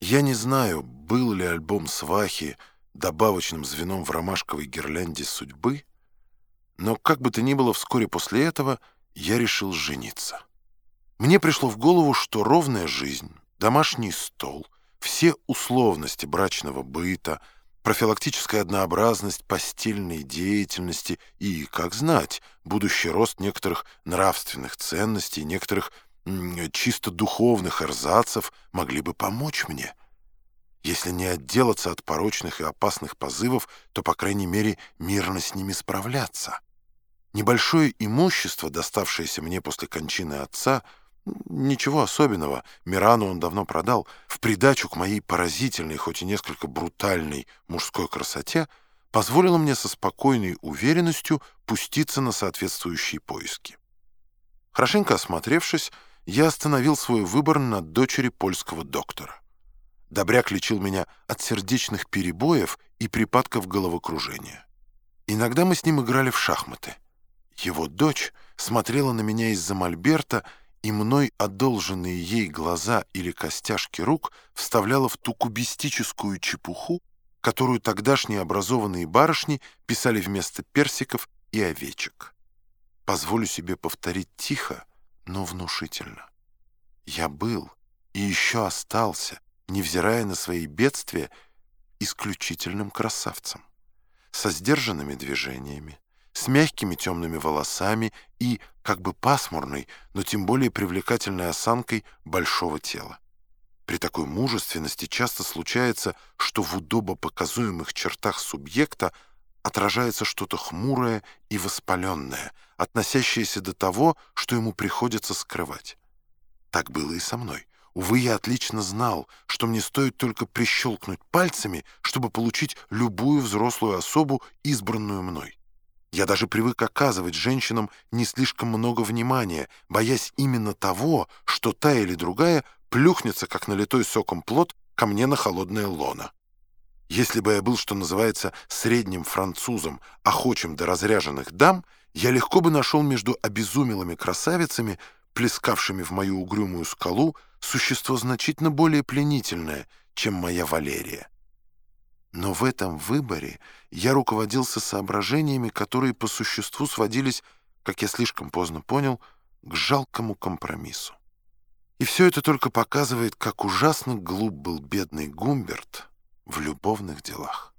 Я не знаю, был ли альбом «Свахи» добавочным звеном в ромашковой гирлянде судьбы, но как бы то ни было, вскоре после этого я решил жениться. Мне пришло в голову, что ровная жизнь, домашний стол, все условности брачного быта, профилактическая однообразность постельной деятельности и, как знать, будущий рост некоторых нравственных ценностей, некоторых чисто духовных эрзацев могли бы помочь мне. Если не отделаться от порочных и опасных позывов, то, по крайней мере, мирно с ними справляться. Небольшое имущество, доставшееся мне после кончины отца, ничего особенного, Мирану он давно продал, в придачу к моей поразительной, хоть и несколько брутальной мужской красоте, позволило мне со спокойной уверенностью пуститься на соответствующие поиски. Хорошенько осмотревшись, я остановил свой выбор на дочери польского доктора. Добряк лечил меня от сердечных перебоев и припадков головокружения. Иногда мы с ним играли в шахматы. Его дочь смотрела на меня из-за мольберта, и мной одолженные ей глаза или костяшки рук вставляла в ту кубистическую чепуху, которую тогдашние образованные барышни писали вместо персиков и овечек. Позволю себе повторить тихо, но внушительно. Я был и еще остался, невзирая на свои бедствия, исключительным красавцем, со сдержанными движениями, с мягкими темными волосами и, как бы пасмурной, но тем более привлекательной осанкой большого тела. При такой мужественности часто случается, что в удобопоказуемых чертах субъекта отражается что-то хмурое и воспаленное, относящееся до того, что ему приходится скрывать. Так было и со мной. Увы, я отлично знал, что мне стоит только прищелкнуть пальцами, чтобы получить любую взрослую особу, избранную мной. Я даже привык оказывать женщинам не слишком много внимания, боясь именно того, что та или другая плюхнется, как налитой соком плод, ко мне на холодное лоно. Если бы я был, что называется, средним французом, охочим до разряженных дам, я легко бы нашел между обезумелыми красавицами, плескавшими в мою угрюмую скалу, существо значительно более пленительное, чем моя Валерия. Но в этом выборе я руководился соображениями, которые по существу сводились, как я слишком поздно понял, к жалкому компромиссу. И все это только показывает, как ужасно глуп был бедный Гумберт, в любовных делах.